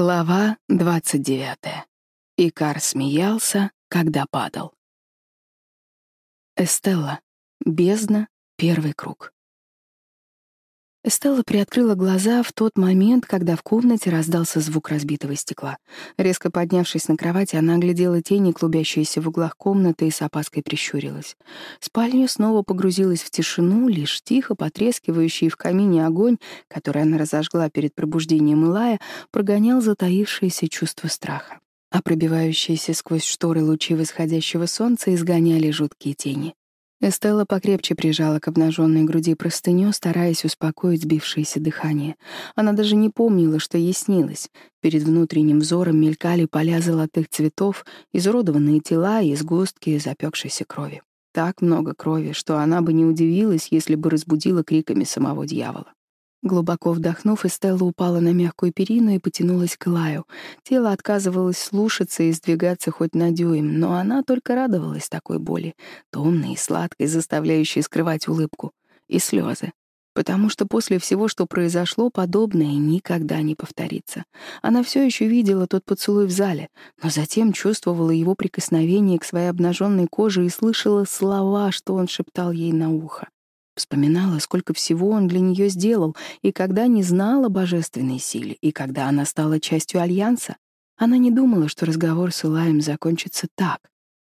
Глава 29. Икар смеялся, когда падал. Эстелла. Бездна. Первый круг. Эстелла приоткрыла глаза в тот момент, когда в комнате раздался звук разбитого стекла. Резко поднявшись на кровати, она оглядела тени, клубящиеся в углах комнаты, и с опаской прищурилась. Спальня снова погрузилась в тишину, лишь тихо потрескивающий в камине огонь, который она разожгла перед пробуждением Илая, прогонял затаившееся чувство страха. А пробивающиеся сквозь шторы лучи восходящего солнца изгоняли жуткие тени. Эстелла покрепче прижала к обнаженной груди простыню, стараясь успокоить сбившееся дыхание. Она даже не помнила, что ей снилось. Перед внутренним взором мелькали поля золотых цветов, изуродованные тела и сгустки запекшейся крови. Так много крови, что она бы не удивилась, если бы разбудила криками самого дьявола. Глубоко вдохнув, Эстелла упала на мягкую перину и потянулась к Лаю. Тело отказывалось слушаться и сдвигаться хоть на дюйм, но она только радовалась такой боли, томной и сладкой, заставляющей скрывать улыбку. И слезы. Потому что после всего, что произошло, подобное никогда не повторится. Она все еще видела тот поцелуй в зале, но затем чувствовала его прикосновение к своей обнаженной коже и слышала слова, что он шептал ей на ухо. Вспоминала, сколько всего он для нее сделал, и когда не знала божественной силе, и когда она стала частью Альянса, она не думала, что разговор с Илаем закончится так.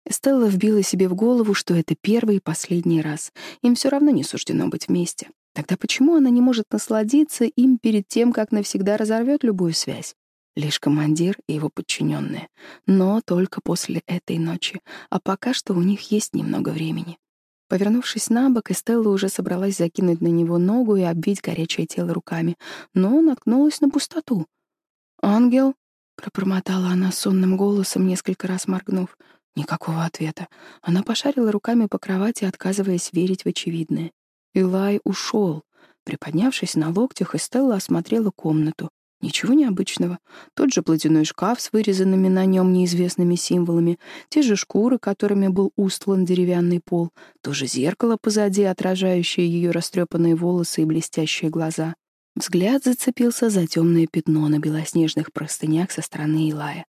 Стелла вбила себе в голову, что это первый и последний раз. Им все равно не суждено быть вместе. Тогда почему она не может насладиться им перед тем, как навсегда разорвет любую связь? Лишь командир и его подчиненные. Но только после этой ночи. А пока что у них есть немного времени. Повернувшись на бок, Эстелла уже собралась закинуть на него ногу и обвить горячее тело руками, но наткнулась на пустоту. «Ангел?» — пробормотала она сонным голосом, несколько раз моргнув. Никакого ответа. Она пошарила руками по кровати, отказываясь верить в очевидное. Илай ушел. Приподнявшись на локтях, Эстелла осмотрела комнату. Ничего необычного. Тот же платяной шкаф с вырезанными на нем неизвестными символами, те же шкуры, которыми был устлан деревянный пол, то же зеркало позади, отражающее ее растрепанные волосы и блестящие глаза. Взгляд зацепился за темное пятно на белоснежных простынях со стороны Илая.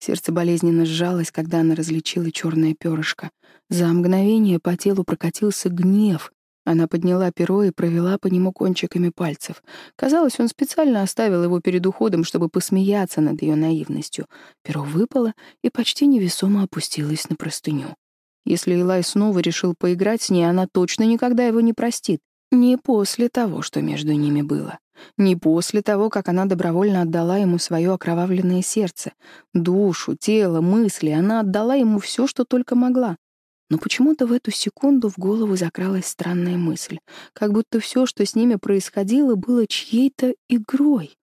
Сердце болезненно сжалось, когда она различила черное перышко. За мгновение по телу прокатился гнев, Она подняла перо и провела по нему кончиками пальцев. Казалось, он специально оставил его перед уходом, чтобы посмеяться над ее наивностью. Перо выпало и почти невесомо опустилось на простыню. Если Илай снова решил поиграть с ней, она точно никогда его не простит. Не после того, что между ними было. Не после того, как она добровольно отдала ему свое окровавленное сердце. Душу, тело, мысли. Она отдала ему все, что только могла. Но почему-то в эту секунду в голову закралась странная мысль, как будто все, что с ними происходило, было чьей-то игрой.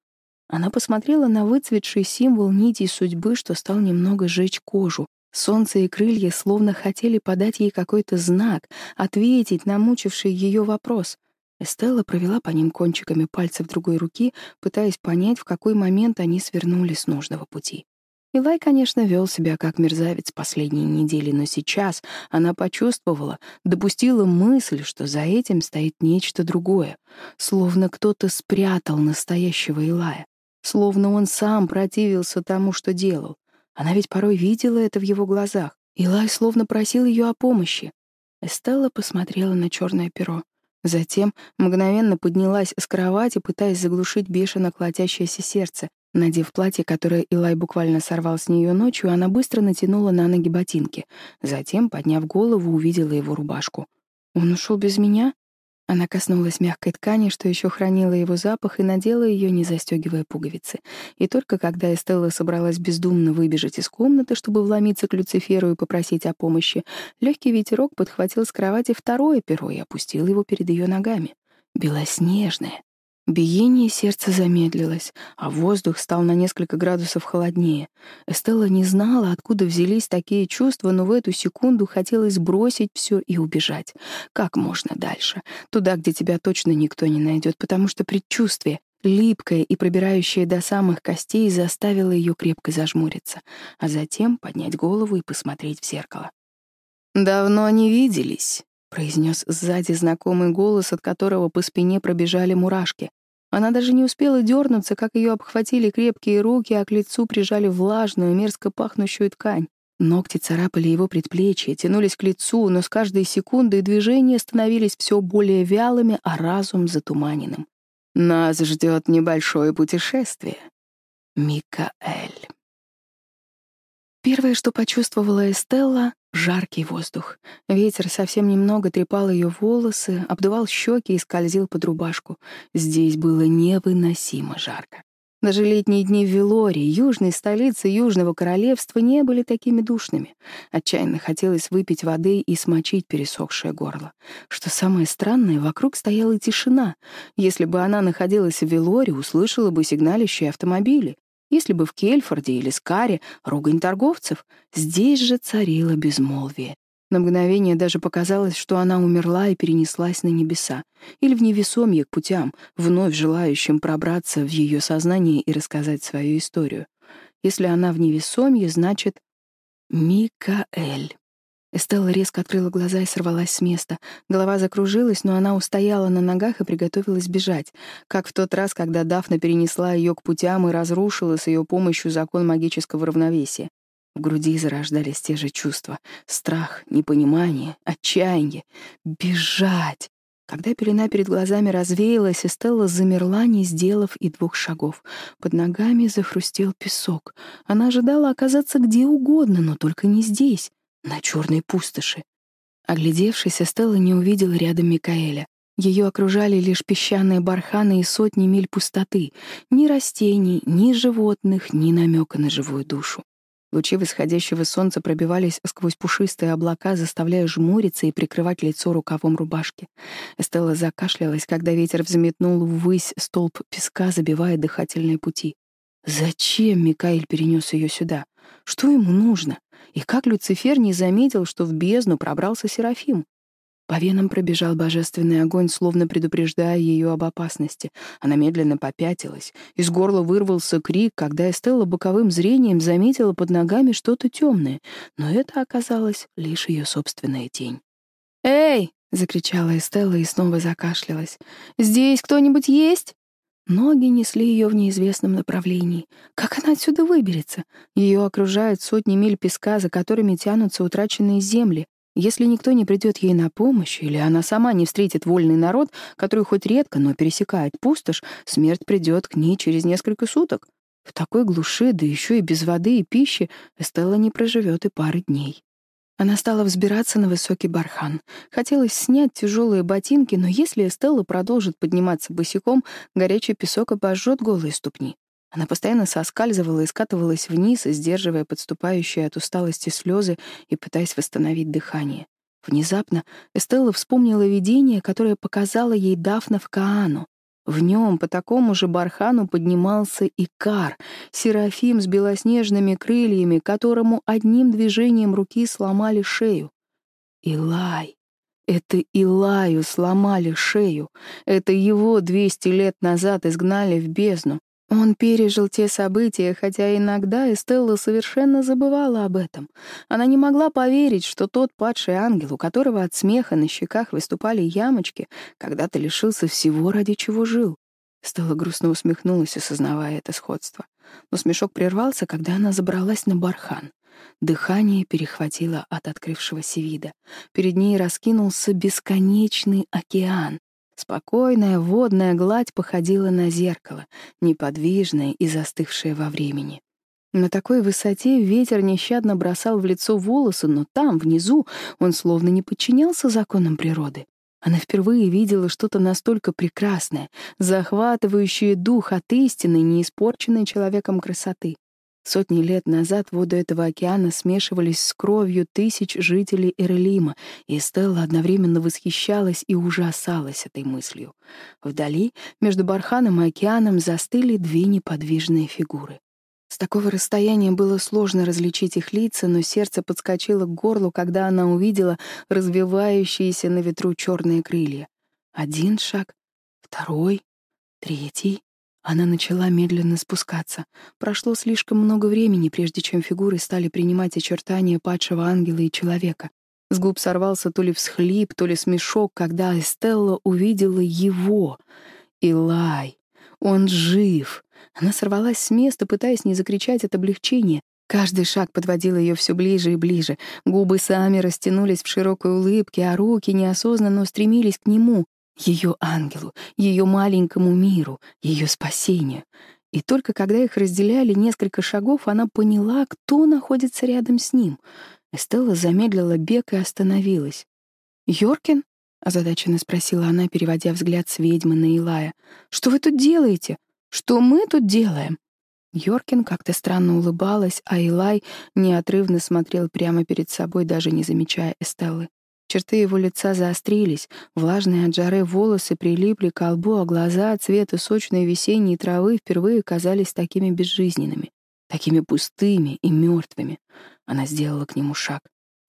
Она посмотрела на выцветший символ нити судьбы, что стал немного жечь кожу. Солнце и крылья словно хотели подать ей какой-то знак, ответить на мучивший ее вопрос. Эстелла провела по ним кончиками пальцев другой руки, пытаясь понять, в какой момент они свернули с нужного пути. Илай, конечно, вел себя как мерзавец последние недели, но сейчас она почувствовала, допустила мысль, что за этим стоит нечто другое, словно кто-то спрятал настоящего Илая, словно он сам противился тому, что делал. Она ведь порой видела это в его глазах. Илай словно просил ее о помощи. Эстелла посмотрела на черное перо. Затем мгновенно поднялась с кровати, пытаясь заглушить бешено колотящееся сердце, Надев платье, которое Илай буквально сорвал с нее ночью, она быстро натянула на ноги ботинки. Затем, подняв голову, увидела его рубашку. «Он ушел без меня?» Она коснулась мягкой ткани, что еще хранила его запах, и надела ее, не застегивая пуговицы. И только когда Эстелла собралась бездумно выбежать из комнаты, чтобы вломиться к Люциферу и попросить о помощи, легкий ветерок подхватил с кровати второе перо и опустил его перед ее ногами. Белоснежное, Биение сердца замедлилось, а воздух стал на несколько градусов холоднее. Эстелла не знала, откуда взялись такие чувства, но в эту секунду хотелось бросить все и убежать. Как можно дальше? Туда, где тебя точно никто не найдет, потому что предчувствие, липкое и пробирающее до самых костей, заставило ее крепко зажмуриться, а затем поднять голову и посмотреть в зеркало. «Давно не виделись», — произнес сзади знакомый голос, от которого по спине пробежали мурашки. Она даже не успела дернуться, как ее обхватили крепкие руки, а к лицу прижали влажную, мерзко пахнущую ткань. Ногти царапали его предплечье, тянулись к лицу, но с каждой секундой движения становились все более вялыми, а разум затуманенным. «Нас ждет небольшое путешествие. Микаэль». Первое, что почувствовала Эстелла — жаркий воздух. Ветер совсем немного трепал ее волосы, обдувал щеки и скользил под рубашку. Здесь было невыносимо жарко. Даже летние дни в Велории, южной столице Южного Королевства, не были такими душными. Отчаянно хотелось выпить Если бы в Кельфорде или Скаре ругань торговцев, здесь же царило безмолвие. На мгновение даже показалось, что она умерла и перенеслась на небеса, или в невесомье к путям, вновь желающим пробраться в ее сознание и рассказать свою историю. Если она в невесомье, значит... Микаэль. Эстелла резко открыла глаза и сорвалась с места. Голова закружилась, но она устояла на ногах и приготовилась бежать, как в тот раз, когда Дафна перенесла ее к путям и разрушила с ее помощью закон магического равновесия. В груди зарождались те же чувства — страх, непонимание, отчаяние. Бежать! Когда пелена перед глазами развеялась, Эстелла замерла, не сделав и двух шагов. Под ногами захрустел песок. Она ожидала оказаться где угодно, но только не здесь на черной пустоши. Оглядевшись, Стелла не увидела рядом Микаэля. Ее окружали лишь песчаные барханы и сотни миль пустоты. Ни растений, ни животных, ни намека на живую душу. Лучи восходящего солнца пробивались сквозь пушистые облака, заставляя жмуриться и прикрывать лицо рукавом рубашки. Эстелла закашлялась, когда ветер взметнул ввысь столб песка, забивая дыхательные пути. Зачем Микаэль перенес ее сюда? Что ему нужно? И как Люцифер не заметил, что в бездну пробрался Серафим? По венам пробежал божественный огонь, словно предупреждая ее об опасности. Она медленно попятилась. Из горла вырвался крик, когда Эстелла боковым зрением заметила под ногами что-то темное, но это оказалось лишь ее собственная тень. «Эй!» — закричала Эстелла и снова закашлялась. «Здесь кто-нибудь есть?» Ноги несли ее в неизвестном направлении. Как она отсюда выберется? Ее окружают сотни миль песка, за которыми тянутся утраченные земли. Если никто не придет ей на помощь, или она сама не встретит вольный народ, который хоть редко, но пересекает пустошь, смерть придет к ней через несколько суток. В такой глуши, да еще и без воды и пищи, Эстелла не проживет и пары дней. Она стала взбираться на высокий бархан. Хотелось снять тяжелые ботинки, но если Эстелла продолжит подниматься босиком, горячий песок обожжет голые ступни. Она постоянно соскальзывала и скатывалась вниз, сдерживая подступающие от усталости слезы и пытаясь восстановить дыхание. Внезапно Эстелла вспомнила видение, которое показала ей Дафна в Каану. В нем по такому же бархану поднимался Икар, серафим с белоснежными крыльями, которому одним движением руки сломали шею. Илай. Это Илаю сломали шею. Это его двести лет назад изгнали в бездну. Он пережил те события, хотя иногда Эстелла совершенно забывала об этом. Она не могла поверить, что тот падший ангел, у которого от смеха на щеках выступали ямочки, когда-то лишился всего, ради чего жил. Стелла грустно усмехнулась, осознавая это сходство. Но смешок прервался, когда она забралась на бархан. Дыхание перехватило от открывшегося вида. Перед ней раскинулся бесконечный океан. Спокойная, водная гладь походила на зеркало, неподвижное и застывшее во времени. На такой высоте ветер нещадно бросал в лицо волосы, но там, внизу, он словно не подчинялся законам природы. Она впервые видела что-то настолько прекрасное, захватывающее дух от истины, не испорченной человеком красоты. Сотни лет назад воды этого океана смешивались с кровью тысяч жителей Эрлима, и Стелла одновременно восхищалась и ужасалась этой мыслью. Вдали, между Барханом и океаном, застыли две неподвижные фигуры. С такого расстояния было сложно различить их лица, но сердце подскочило к горлу, когда она увидела развивающиеся на ветру черные крылья. Один шаг, второй, третий. Она начала медленно спускаться. Прошло слишком много времени, прежде чем фигуры стали принимать очертания падшего ангела и человека. С губ сорвался то ли всхлип, то ли смешок, когда Эстелла увидела его. Илай. Он жив. Она сорвалась с места, пытаясь не закричать от облегчения. Каждый шаг подводил ее все ближе и ближе. Губы сами растянулись в широкой улыбке, а руки неосознанно стремились к нему. ее ангелу, ее маленькому миру, ее спасению. И только когда их разделяли несколько шагов, она поняла, кто находится рядом с ним. Эстелла замедлила бег и остановилась. «Йоркин?» — озадаченно спросила она, переводя взгляд с ведьмы на Илая. «Что вы тут делаете? Что мы тут делаем?» Йоркин как-то странно улыбалась, а Илай неотрывно смотрел прямо перед собой, даже не замечая Эстеллы. Черты его лица заострились, влажные от жары волосы прилипли к лбу, а глаза цвета сочной весенней травы впервые казались такими безжизненными, такими пустыми и мертвыми. Она сделала к нему шаг.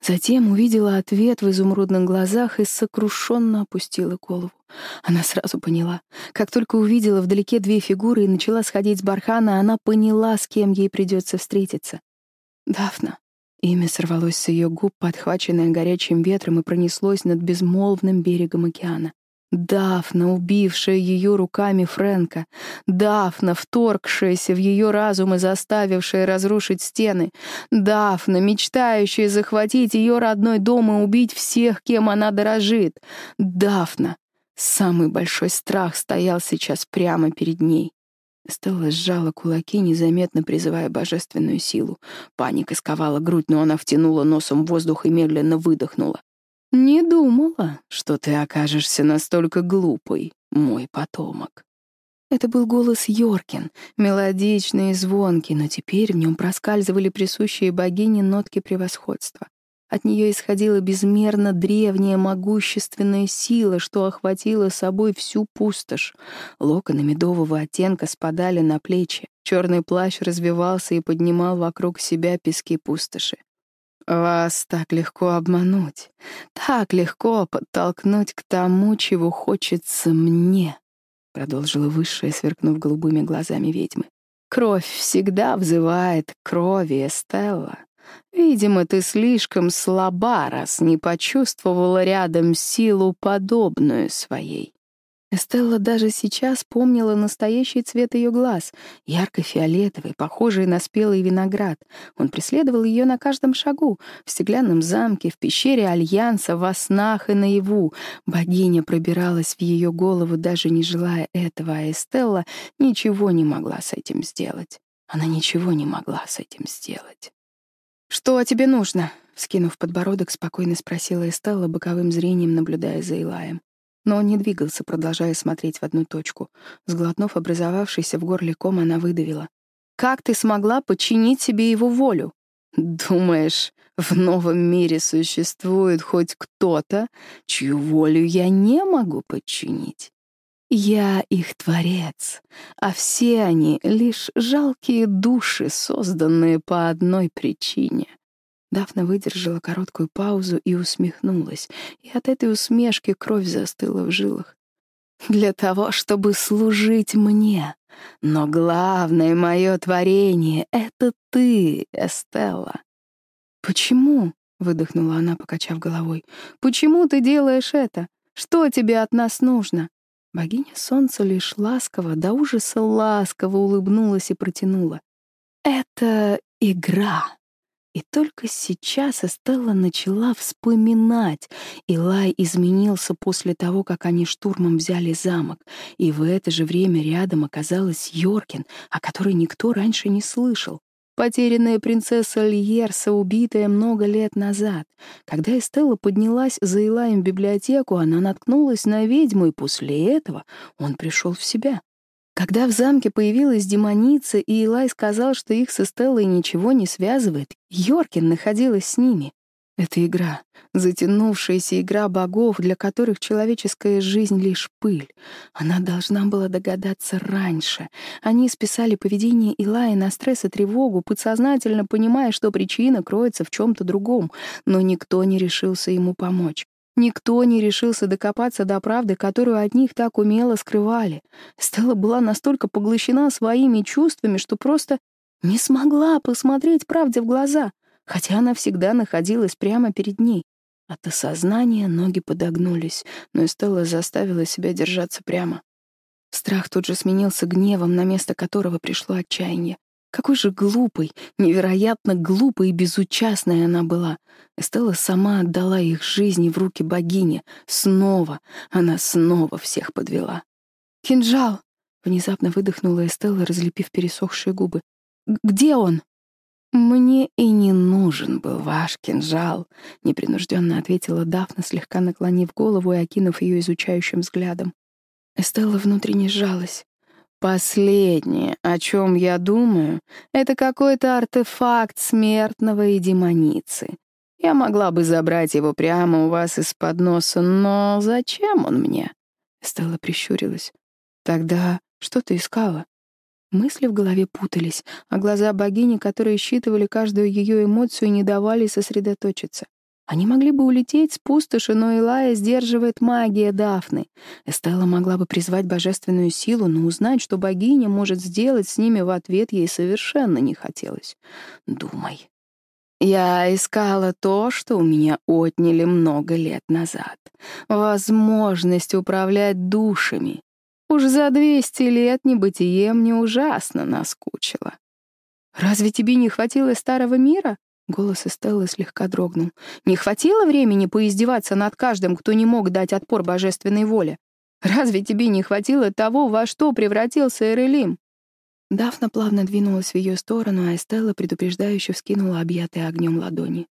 Затем увидела ответ в изумрудных глазах и сокрушенно опустила голову. Она сразу поняла. Как только увидела вдалеке две фигуры и начала сходить с бархана, она поняла, с кем ей придется встретиться. Дафна. Имя сорвалось с ее губ, подхваченное горячим ветром, и пронеслось над безмолвным берегом океана. Дафна, убившая ее руками Фрэнка. Дафна, вторгшаяся в ее разум и заставившая разрушить стены. Дафна, мечтающая захватить ее родной дом и убить всех, кем она дорожит. Дафна. Самый большой страх стоял сейчас прямо перед ней. Стелла сжала кулаки, незаметно призывая божественную силу. Паника сковала грудь, но она втянула носом воздух и медленно выдохнула. «Не думала, что ты окажешься настолько глупой, мой потомок». Это был голос Йоркин, мелодичный и звонкий, но теперь в нем проскальзывали присущие богине нотки превосходства. От нее исходила безмерно древняя могущественная сила, что охватила собой всю пустошь. Локоны медового оттенка спадали на плечи, черный плащ развивался и поднимал вокруг себя пески пустоши. Вас так легко обмануть, так легко подтолкнуть к тому, чего хочется мне, продолжила высшая, сверкнув голубыми глазами ведьмы. Кровь всегда взывает к крови, Эстелла. Видимо, ты слишком слаба, раз не почувствовала рядом силу, подобную своей. Эстелла даже сейчас помнила настоящий цвет ее глаз, ярко-фиолетовый, похожий на спелый виноград. Он преследовал ее на каждом шагу, в стеклянном замке, в пещере Альянса, во снах и наяву. Богиня пробиралась в ее голову, даже не желая этого, а Эстелла ничего не могла с этим сделать. Она ничего не могла с этим сделать. «Что тебе нужно?» — скинув подбородок, спокойно спросила Эстелла, боковым зрением наблюдая за Илаем. Но он не двигался, продолжая смотреть в одну точку. Сглотнув образовавшийся в горле ком, она выдавила. «Как ты смогла подчинить себе его волю? Думаешь, в новом мире существует хоть кто-то, чью волю я не могу подчинить? Я их творец, а все они — лишь жалкие души, созданные по одной причине. Дафна выдержала короткую паузу и усмехнулась, и от этой усмешки кровь застыла в жилах. «Для того, чтобы служить мне. Но главное мое творение — это ты, Эстелла». «Почему?» — выдохнула она, покачав головой. «Почему ты делаешь это? Что тебе от нас нужно?» Богиня солнца лишь ласково, до ужаса ласково улыбнулась и протянула. «Это игра». И только сейчас Эстелла начала вспоминать. Илай изменился после того, как они штурмом взяли замок, и в это же время рядом оказалась Йоркин, о которой никто раньше не слышал. Потерянная принцесса Льерса, убитая много лет назад. Когда Эстелла поднялась за Илаем в библиотеку, она наткнулась на ведьму, и после этого он пришел в себя. Когда в замке появилась демоница, и Илай сказал, что их с Эстеллой ничего не связывает, Йоркин находилась с ними. Это игра, затянувшаяся игра богов, для которых человеческая жизнь — лишь пыль. Она должна была догадаться раньше. Они списали поведение Илая на стресс и тревогу, подсознательно понимая, что причина кроется в чем то другом, но никто не решился ему помочь. Никто не решился докопаться до правды, которую от них так умело скрывали. Стелла была настолько поглощена своими чувствами, что просто не смогла посмотреть правде в глаза — Хотя она всегда находилась прямо перед ней. От осознания ноги подогнулись, но Эстелла заставила себя держаться прямо. Страх тут же сменился гневом, на место которого пришло отчаяние. Какой же глупой, невероятно глупой и безучастной она была. Эстелла сама отдала их жизни в руки богини. Снова, она снова всех подвела. «Кинжал!» — внезапно выдохнула Эстелла, разлепив пересохшие губы. «Где он?» «Мне и не нужен был ваш кинжал», — непринужденно ответила Дафна, слегка наклонив голову и окинув ее изучающим взглядом. Эстелла внутренне сжалась. «Последнее, о чем я думаю, это какой-то артефакт смертного и демоницы. Я могла бы забрать его прямо у вас из-под носа, но зачем он мне?» Эстелла прищурилась. «Тогда что ты искала?» Мысли в голове путались, а глаза богини, которые считывали каждую ее эмоцию, не давали сосредоточиться. Они могли бы улететь с пустоши, но Илая сдерживает магия Дафны. Эстелла могла бы призвать божественную силу, но узнать, что богиня может сделать с ними в ответ, ей совершенно не хотелось. Думай. Я искала то, что у меня отняли много лет назад. Возможность управлять душами. Уж за двести лет небытие мне ужасно наскучило. «Разве тебе не хватило старого мира?» Голос Эстеллы слегка дрогнул. «Не хватило времени поиздеваться над каждым, кто не мог дать отпор божественной воле? Разве тебе не хватило того, во что превратился Эрелим?» Дафна плавно двинулась в ее сторону, а Эстелла предупреждающе вскинула объятые огнем ладони.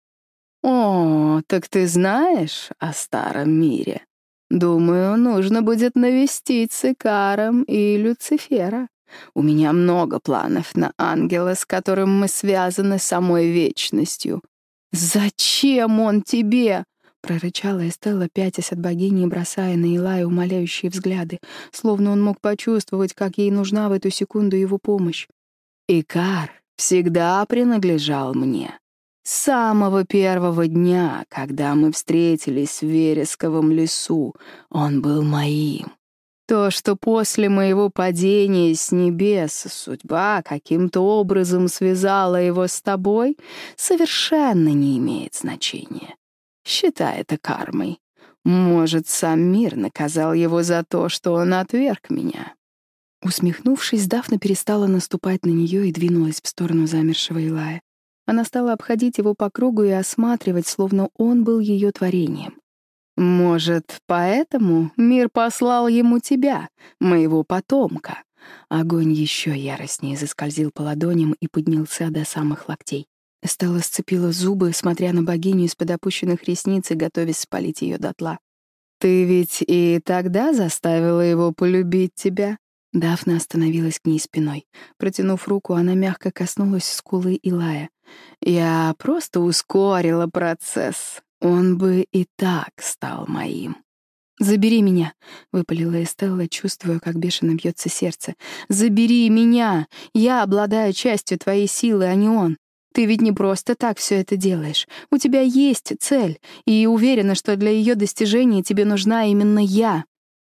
«О, так ты знаешь о старом мире?» Думаю, нужно будет навестить с Икаром и Люцифера. У меня много планов на ангела, с которым мы связаны самой вечностью. «Зачем он тебе?» — прорычала Эстелла, пятясь от богини и бросая на Илая умоляющие взгляды, словно он мог почувствовать, как ей нужна в эту секунду его помощь. «Икар всегда принадлежал мне с самого первого дня, когда мы встретились в Вересковом лесу, он был моим. То, что после моего падения с небес судьба каким-то образом связала его с тобой, совершенно не имеет значения. Считай это кармой. Может, сам мир наказал его за то, что он отверг меня. Усмехнувшись, Дафна перестала наступать на нее и двинулась Она стала обходить его по кругу и осматривать, словно он был ее творением. «Может, поэтому мир послал ему тебя, моего потомка?» Огонь еще яростнее заскользил по ладоням и поднялся до самых локтей. Стелла сцепила зубы, смотря на богиню из-под опущенных ресниц и готовясь спалить ее дотла. «Ты ведь и тогда заставила его полюбить тебя?» Дафна остановилась к ней спиной. Протянув руку, она мягко коснулась скулы Илая. «Я просто ускорила процесс. Он бы и так стал моим». «Забери меня!» — выпалила Эстелла, чувствуя, как бешено бьется сердце. «Забери меня! Я обладаю частью твоей силы, а не он. Ты ведь не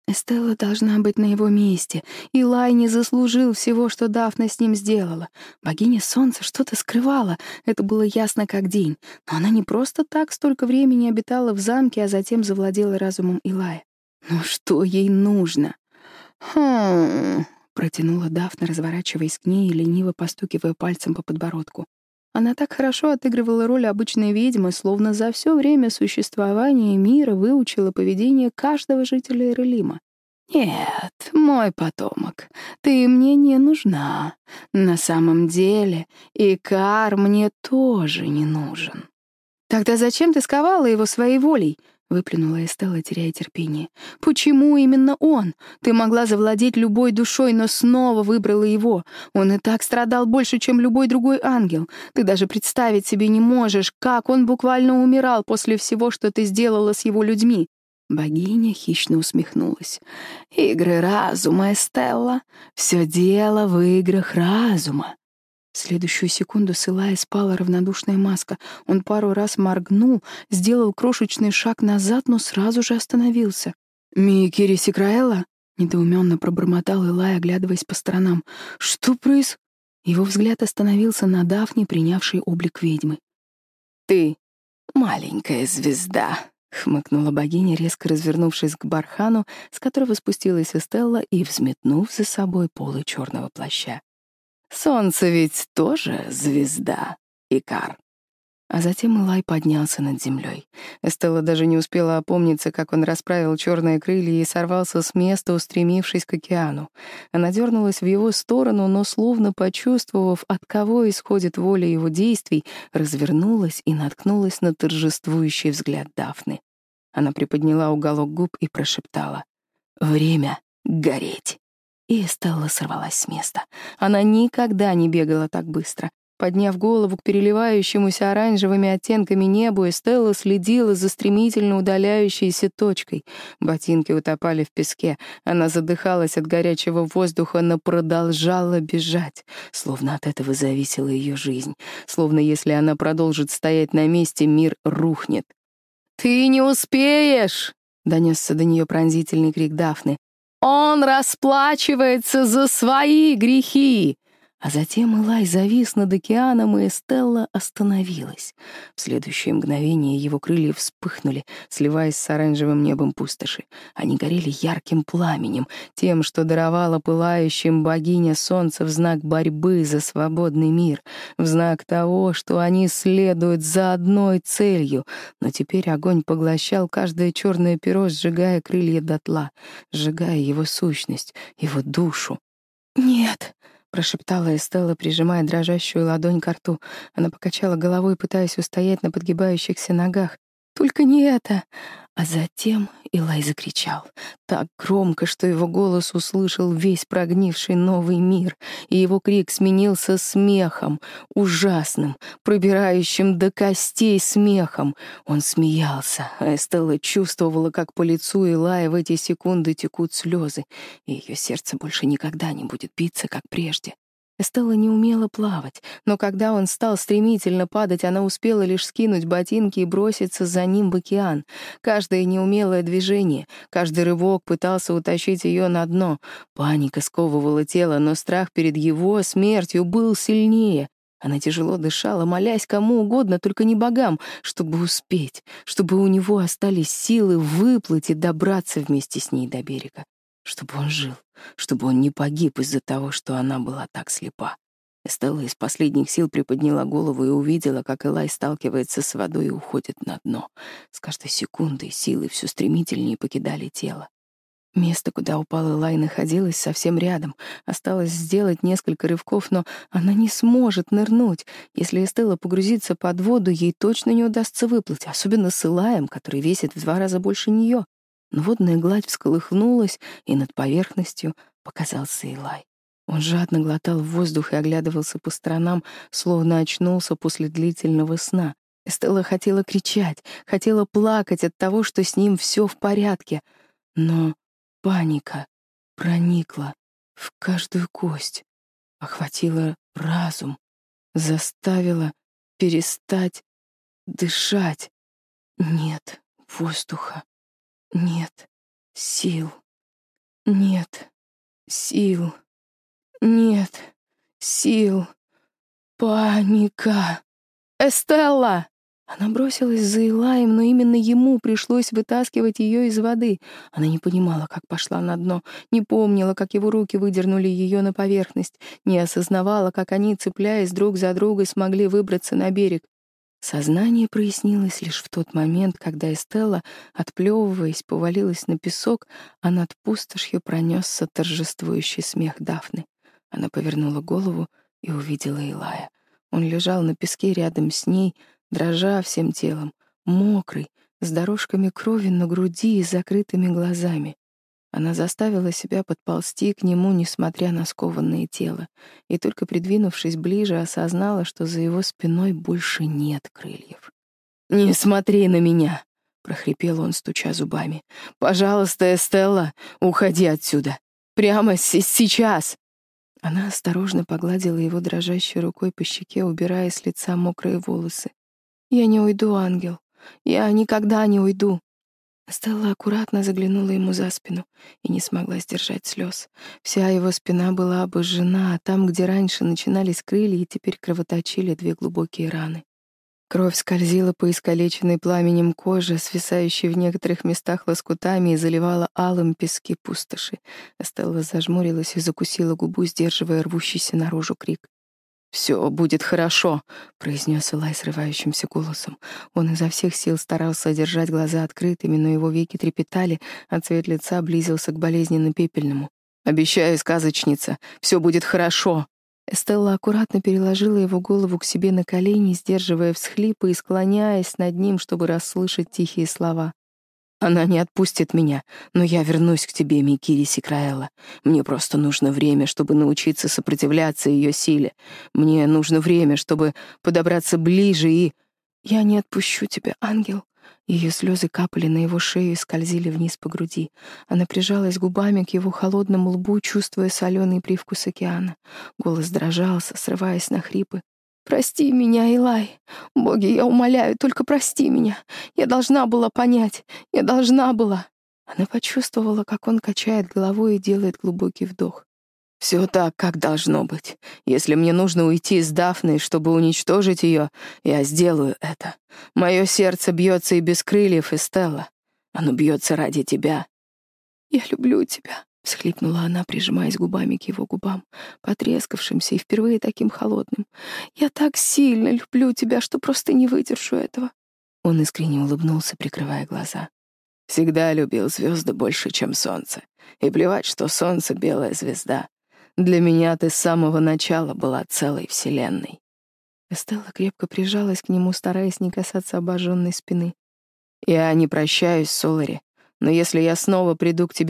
просто так все это делаешь. У тебя есть цель, и уверена, что для ее достижения тебе нужна именно я. Эстелла должна быть на его месте. Илай не заслужил всего, что Дафна с ним сделала. Богиня Солнца что-то скрывала, это было ясно как день. Но она не просто так столько времени обитала в замке, а затем завладела разумом Илая. Ну что ей нужно? «Хм...» — протянула Дафна, разворачиваясь к ней и лениво постукивая пальцем по подбородку. Она так хорошо отыгрывала роль обычной ведьмы, словно за все время существования мира выучила поведение каждого жителя Эрелима. «Нет, мой потомок, ты мне не нужна. На самом деле, Икар мне тоже не нужен». «Тогда зачем ты сковала его своей волей?» — выплюнула Эстелла, теряя терпение. «Почему именно он? Ты могла завладеть любой душой, но снова выбрала его. Он и так страдал больше, чем любой другой ангел. Ты даже представить себе не можешь, как он буквально умирал после всего, что ты сделала с его людьми». Богиня хищно усмехнулась. «Игры разума, Эстелла. Все дело в играх разума. В следующую секунду с Илая спала равнодушная маска. Он пару раз моргнул, сделал крошечный шаг назад, но сразу же остановился. «Микири Секраэла?» — недоуменно пробормотал Илай, оглядываясь по сторонам. «Что проис...» Его взгляд остановился на Дафне, принявшей облик ведьмы. «Ты — маленькая звезда», — хмыкнула богиня, резко развернувшись к бархану, с которого спустилась Эстелла и взметнув за собой полы черного плаща. «Солнце ведь тоже звезда, Икар». А затем Илай поднялся над землей. Эстелла даже не успела опомниться, как он расправил черные крылья и сорвался с места, устремившись к океану. Она дернулась в его сторону, но, словно почувствовав, от кого исходит воля его действий, развернулась и наткнулась на торжествующий взгляд Дафны. Она приподняла уголок губ и прошептала «Время гореть». И Эстелла сорвалась с места. Она никогда не бегала так быстро. Подняв голову к переливающемуся оранжевыми оттенками небу, Эстелла следила за стремительно удаляющейся точкой. Ботинки утопали в песке. Она задыхалась от горячего воздуха, но продолжала бежать, словно от этого зависела ее жизнь. Словно если она продолжит стоять на месте, мир рухнет. «Ты не успеешь!» — донесся до нее пронзительный крик Дафны. «Он расплачивается за свои грехи!» А затем Элай завис над океаном, и Эстелла остановилась. В следующее мгновение его крылья вспыхнули, сливаясь с оранжевым небом пустоши. Они горели ярким пламенем, тем, что даровала пылающим богиня солнца в знак борьбы за свободный мир, в знак того, что они следуют за одной целью. Но теперь огонь поглощал каждое черное перо, сжигая крылья дотла, сжигая его сущность, его душу. «Нет!» прошептала Эстелла, прижимая дрожащую ладонь к рту. Она покачала головой, пытаясь устоять на подгибающихся ногах. «Только не это!» А затем Илай закричал. Так громко, что его голос услышал весь прогнивший новый мир, и его крик сменился смехом, ужасным, пробирающим до костей смехом. Он смеялся, а Эстелла чувствовала, как по лицу Илая в эти секунды текут слезы, и ее сердце больше никогда не будет биться, как прежде. Эстелла не умела плавать, но когда он стал стремительно падать, она успела лишь скинуть ботинки и броситься за ним в океан. Каждое неумелое движение, каждый рывок пытался утащить ее на дно. Паника сковывала тело, но страх перед его смертью был сильнее. Она тяжело дышала, молясь кому угодно, только не богам, чтобы успеть, чтобы у него остались силы выплыть и добраться вместе с ней до берега чтобы он жил, чтобы он не погиб из-за того, что она была так слепа. Эстелла из последних сил приподняла голову и увидела, как Элай сталкивается с водой и уходит на дно. С каждой секундой силы все стремительнее покидали тело. Место, куда упал Элай, находилось совсем рядом. Осталось сделать несколько рывков, но она не сможет нырнуть. Если Эстелла погрузится под воду, ей точно не удастся выплыть, особенно с Элаем, который весит в два раза больше нее но водная гладь всколыхнулась, и над поверхностью показался Илай. Он жадно глотал воздух и оглядывался по сторонам, словно очнулся после длительного сна. Эстелла хотела кричать, хотела плакать от того, что с ним все в порядке, но паника проникла в каждую кость, охватила разум, заставила перестать дышать. Нет воздуха. Нет сил. Нет сил. Нет сил. Паника. Эстелла! Она бросилась за Илаем, но именно ему пришлось вытаскивать ее из воды. Она не понимала, как пошла на дно, не помнила, как его руки выдернули ее на поверхность, не осознавала, как они, цепляясь друг за друга, смогли выбраться на берег. Сознание прояснилось лишь в тот момент, когда Эстелла, отплевываясь, повалилась на песок, а над пустошью пронесся торжествующий смех Дафны. Она повернула голову и увидела Илая. Он лежал на песке рядом с ней, дрожа всем телом, мокрый, с дорожками крови на груди и закрытыми глазами. Она заставила себя подползти к нему, несмотря на скованное тело, и только придвинувшись ближе, осознала, что за его спиной больше нет крыльев. «Не смотри на меня!» — прохрипел он, стуча зубами. «Пожалуйста, Эстелла, уходи отсюда! Прямо сейчас!» Она осторожно погладила его дрожащей рукой по щеке, убирая с лица мокрые волосы. «Я не уйду, ангел. Я никогда не уйду. Стелла аккуратно заглянула ему за спину и не смогла сдержать слез. Вся его спина была обожжена, а там, где раньше начинались крылья, теперь кровоточили две глубокие раны. Кровь скользила по искалеченной пламенем коже, свисающей в некоторых местах лоскутами, и заливала алым пески пустоши. Эстелла зажмурилась и закусила губу, сдерживая рвущийся наружу крик. «Все будет хорошо», — произнес Элай срывающимся голосом. Он изо всех сил старался держать глаза открытыми, но его веки трепетали, а цвет лица близился к болезненно-пепельному. «Обещаю, сказочница, все будет хорошо». Эстелла аккуратно переложила его голову к себе на колени, сдерживая всхлипы и склоняясь над ним, чтобы расслышать тихие слова. Она не отпустит меня, но я вернусь к тебе, Микири Сикраэла. Мне просто нужно время, чтобы научиться сопротивляться ее силе. Мне нужно время, чтобы подобраться ближе и... Я не отпущу тебя, ангел. Ее слезы капали на его шею и скользили вниз по груди. Она прижалась губами к его холодному лбу, чувствуя соленый привкус океана. Голос дрожался, срываясь на хрипы. «Прости меня, Илай. Боги, я умоляю, только прости меня. Я должна была понять. Я должна была». Она почувствовала, как он качает головой и делает глубокий вдох. «Все так, как должно быть. Если мне нужно уйти с Дафной, чтобы уничтожить ее, я сделаю это. Мое сердце бьется и без крыльев, Эстелла. Оно бьется ради тебя». «Я люблю тебя», — всхлипнула она, прижимаясь губами к его губам, потрескавшимся и впервые таким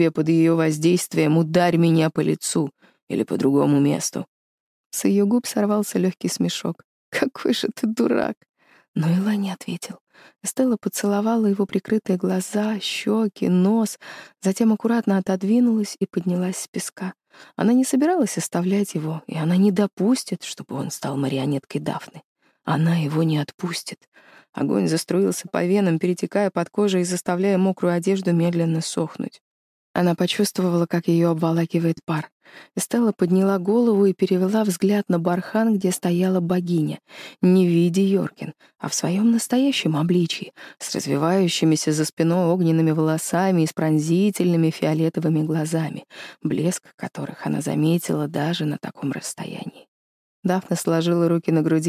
холодным. «Я так сильно люблю тебя, что просто не выдержу этого». Он искренне улыбнулся, прикрывая глаза. «Всегда любил звезды больше, чем солнце. И плевать, что солнце — белая звезда. Для меня ты с самого начала была целой вселенной». Эстелла крепко прижалась к нему, стараясь не касаться обожженной спины. «Я не прощаюсь, Солари. Но если я снова приду к тебе под ее воздействием, ударь меня по лицу или по другому месту». С ее губ сорвался легкий смешок. «Какой же ты дурак!» Но Элла не ответил. Стелла поцеловала его прикрытые глаза, щеки, нос, затем аккуратно отодвинулась и поднялась с песка. Она не собиралась оставлять его, и она не допустит, чтобы он стал марионеткой Дафны. Она его не отпустит. Огонь заструился по венам, перетекая под кожей и заставляя мокрую одежду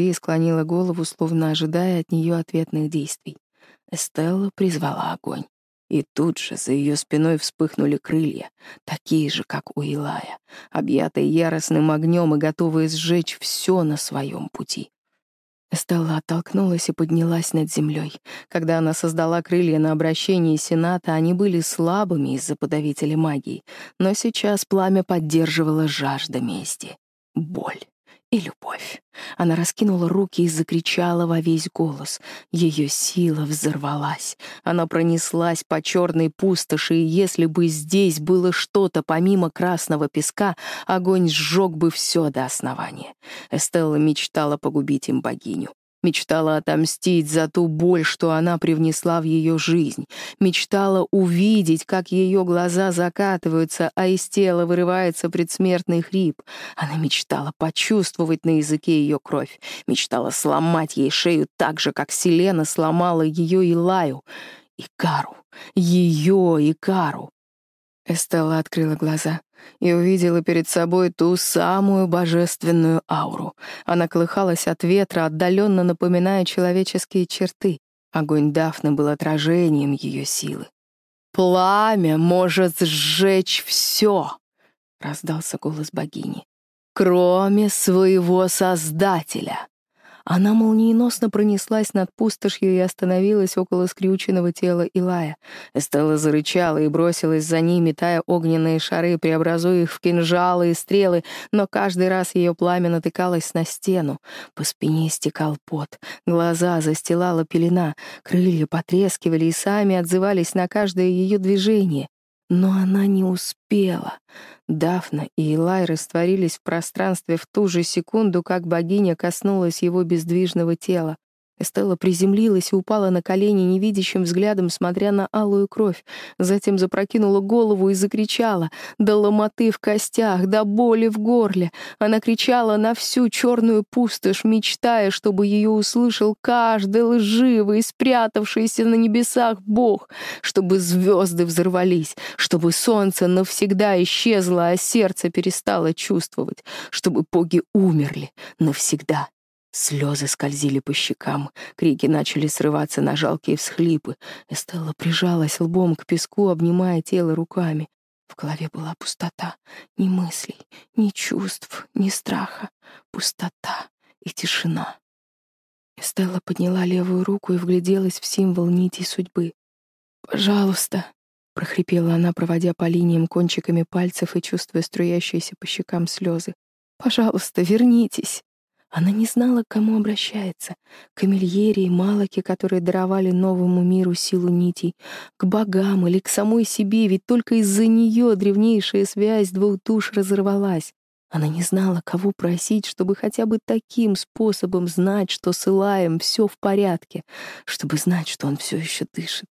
медленно сохнуть. Она почувствовала, как ее обволакивает пар. И любовь. Она раскинула руки и закричала во весь голос. Ее сила взорвалась. Она пронеслась по черной пустоши, и если бы здесь было что-то помимо красного песка, огонь сжег бы все до основания. Эстелла мечтала погубить им богиню. Мечтала отомстить за ту боль, что она привнесла в ее жизнь. Мечтала увидеть, как ее глаза закатываются, а из тела вырывается предсмертный хрип. Она мечтала почувствовать на языке ее кровь. Мечтала сломать ей шею так же, как Селена сломала ее Илаю. Икару. Ее Икару. Эстелла открыла глаза и увидела перед собой ту самую божественную ауру. Она колыхалась от ветра, отдаленно напоминая человеческие черты. Огонь Дафны был отражением ее силы. «Пламя может сжечь все!» — раздался голос богини. «Кроме своего Создателя!» Она молниеносно пронеслась над пустошью и остановилась около скрюченного тела Илая. Эстелла зарычала и бросилась за ним, метая огненные шары, преобразуя их в кинжалы и стрелы, но каждый раз ее пламя натыкалось на стену. По спине стекал пот, глаза застилала пелена, крылья потрескивали и сами отзывались на каждое ее движение. Но она не успела. Дафна и Илай растворились в пространстве в ту же секунду, как богиня коснулась его бездвижного тела. Эстелла приземлилась и упала на колени невидящим взглядом, смотря на алую кровь. Затем запрокинула голову и закричала. До ломоты в костях, до боли в горле. Она кричала на всю черную пустошь, мечтая, чтобы ее услышал каждый лживый, спрятавшийся на небесах бог, чтобы звезды взорвались, чтобы солнце навсегда исчезло, а сердце перестало чувствовать, чтобы боги умерли навсегда. Слезы скользили по щекам, крики начали срываться на жалкие всхлипы. Эстелла прижалась лбом к песку, обнимая тело руками. В голове была пустота. Ни мыслей, ни чувств, ни страха. Пустота и тишина. Эстелла подняла левую руку и вгляделась в символ нитей судьбы. «Пожалуйста», — прохрипела она, проводя по линиям кончиками пальцев и чувствуя струящиеся по щекам слезы. «Пожалуйста, вернитесь». Она не знала, к кому обращается. К Эмильере и Малаке, которые даровали новому миру силу нитей. К богам или к самой себе, ведь только из-за нее древнейшая связь двух душ разорвалась. Она не знала, кого просить, чтобы хотя бы таким способом знать, что с Илаем все в порядке, чтобы знать, что он все еще дышит.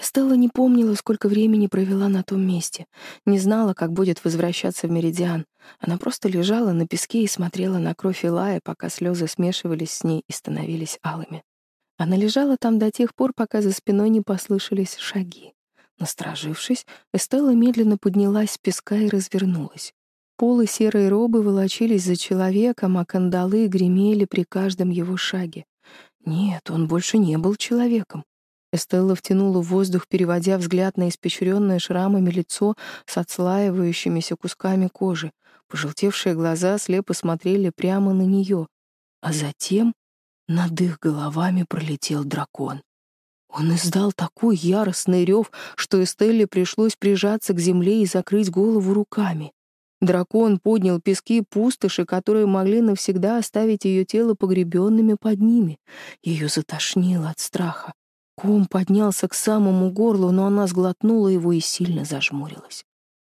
Стелла не помнила, сколько времени провела на том месте, не знала, как будет возвращаться в Меридиан. Она просто лежала на песке и смотрела на кровь Илая, пока слезы смешивались с ней и становились алыми. Она лежала там до тех пор, пока за спиной не послышались шаги. Насторожившись, Эстелла медленно поднялась с песка и развернулась. Полы серой робы волочились за человеком, а кандалы гремели при каждом его шаге. Нет, он больше не был человеком. Эстелла втянула в воздух, переводя взгляд на испечренное шрамами лицо с отслаивающимися кусками кожи пожелтевшие глаза слепо смотрели прямо на нее, а затем над их головами пролетел дракон. Он издал такой яростный рев, что Эстелле пришлось прижаться к земле и закрыть голову руками. Дракон поднял пески пустоши, которые могли навсегда оставить ее тело погребенными под ними. Ее затошнило от страха. Ком поднялся к самому горлу, но она сглотнула его и сильно зажмурилась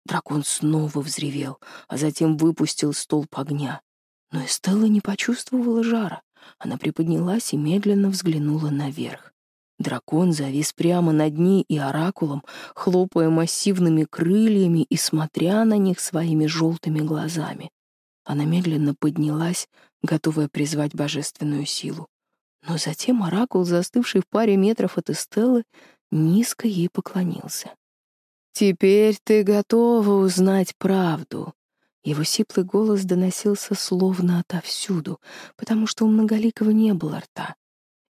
дракон снова взревел, а затем выпустил столб огня. Но Эстелла не почувствовала жара. Она приподнялась и медленно взглянула наверх. Дракон завис прямо над ней и оракулом, хлопая массивными крыльями и смотря на них своими желтыми глазами. Она медленно поднялась, готовая призвать божественную силу. Но затем оракул, застывший в паре метров от Эстеллы, низко ей поклонился. Теперь ты готова узнать правду. Его сиплый голос доносился словно отовсюду, потому что у Многоликого не было рта.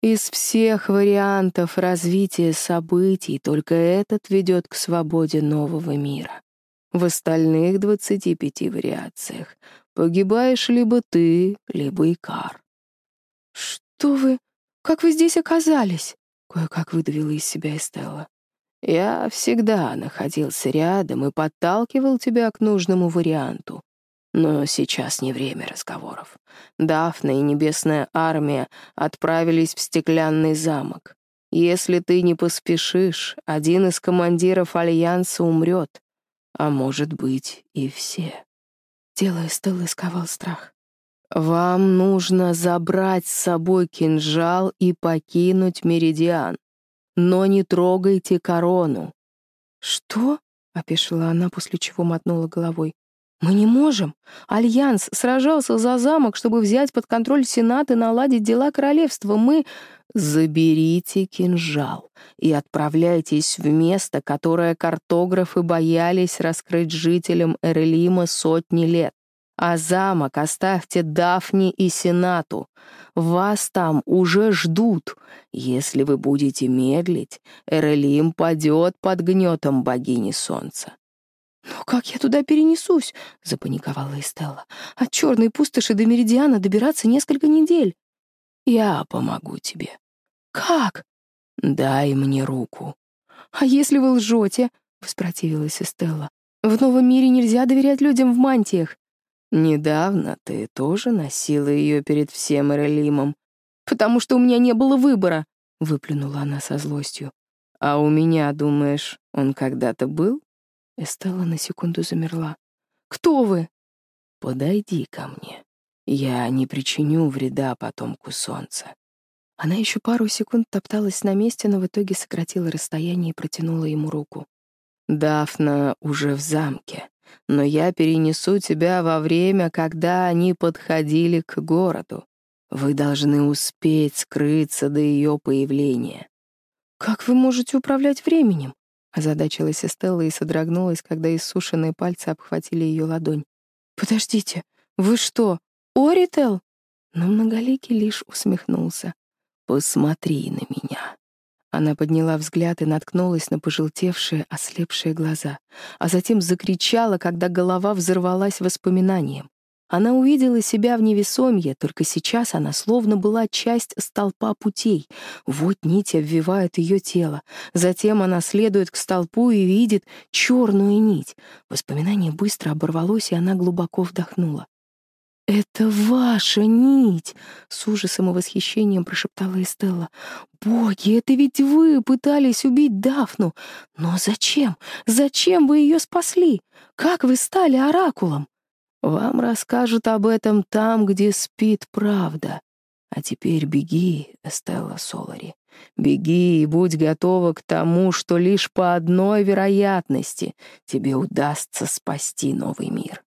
Из всех вариантов развития событий только этот ведет к свободе нового мира. В остальных двадцати пяти вариациях погибаешь либо ты, либо Икар. «Что вы? Как вы здесь оказались?» — кое-как выдавила из себя Эстелла. «Я всегда находился рядом и подталкивал тебя к нужному варианту. Но сейчас не время разговоров. Дафна и Небесная Армия отправились в Стеклянный замок. Если ты не поспешишь, один из командиров Альянса умрет, а может быть и все». Тело Эстеллы сковал страх. «Вам нужно забрать с собой кинжал и покинуть Меридиан. Но не трогайте корону». «Что?» — опешила она, после чего мотнула головой. «Мы не можем. Альянс сражался за замок, чтобы взять под контроль Сенат и наладить дела королевства. Мы...» «Заберите кинжал и отправляйтесь в место, которое картографы боялись раскрыть жителям Эрелима сотни лет. а замок оставьте Дафне и Сенату. Вас там уже ждут. Если вы будете медлить, Эрелим падет под гнетом богини солнца». «Но как я туда перенесусь?» — запаниковала Эстелла. «От черной пустоши до Меридиана добираться несколько недель». «Я помогу тебе». «Как?» «Дай мне руку». «А если вы лжете?» — воспротивилась Эстелла. «В новом мире нельзя доверять людям в мантиях. Недавно ты тоже носила ее перед всем Ирелимом. «Потому что у меня не было выбора», — выплюнула она со злостью. «А у меня, думаешь, он когда-то был?» Эстелла на секунду замерла. «Кто вы?» «Подойди ко мне. Я не причиню вреда потомку солнца». Она еще пару секунд топталась на месте, но в итоге сократила расстояние и протянула ему руку. «Дафна уже в замке. Но я перенесу тебя во время, когда они подходили к городу. Вы должны успеть скрыться до ее появления». «Как вы можете управлять временем?» — озадачилась Эстелла и содрогнулась, когда иссушенные пальцы обхватили ее ладонь. «Подождите, вы что, Орител?» Но многоликий лишь усмехнулся. «Посмотри на меня». Она подняла взгляд и наткнулась на пожелтевшие, ослепшие глаза, а затем закричала, когда голова взорвалась воспоминанием. Она увидела себя в невесомье, только сейчас она словно была часть столпа путей. Вот нити обвивают ее тело. Затем она следует к столпу и видит черную нить. Воспоминание быстро оборвалось, и она глубоко вдохнула.«Это ваша нить!» — с ужасом и восхищением прошептала Эстелла. «Боги, это ведь вы пытались убить Дафну! Но зачем? Зачем вы ее спасли? Как вы стали оракулом?» «Вам расскажут об этом там, где спит правда. А теперь беги, Эстелла Солари. Беги и будь готова к тому, что лишь по одной вероятности тебе удастся спасти новый мир».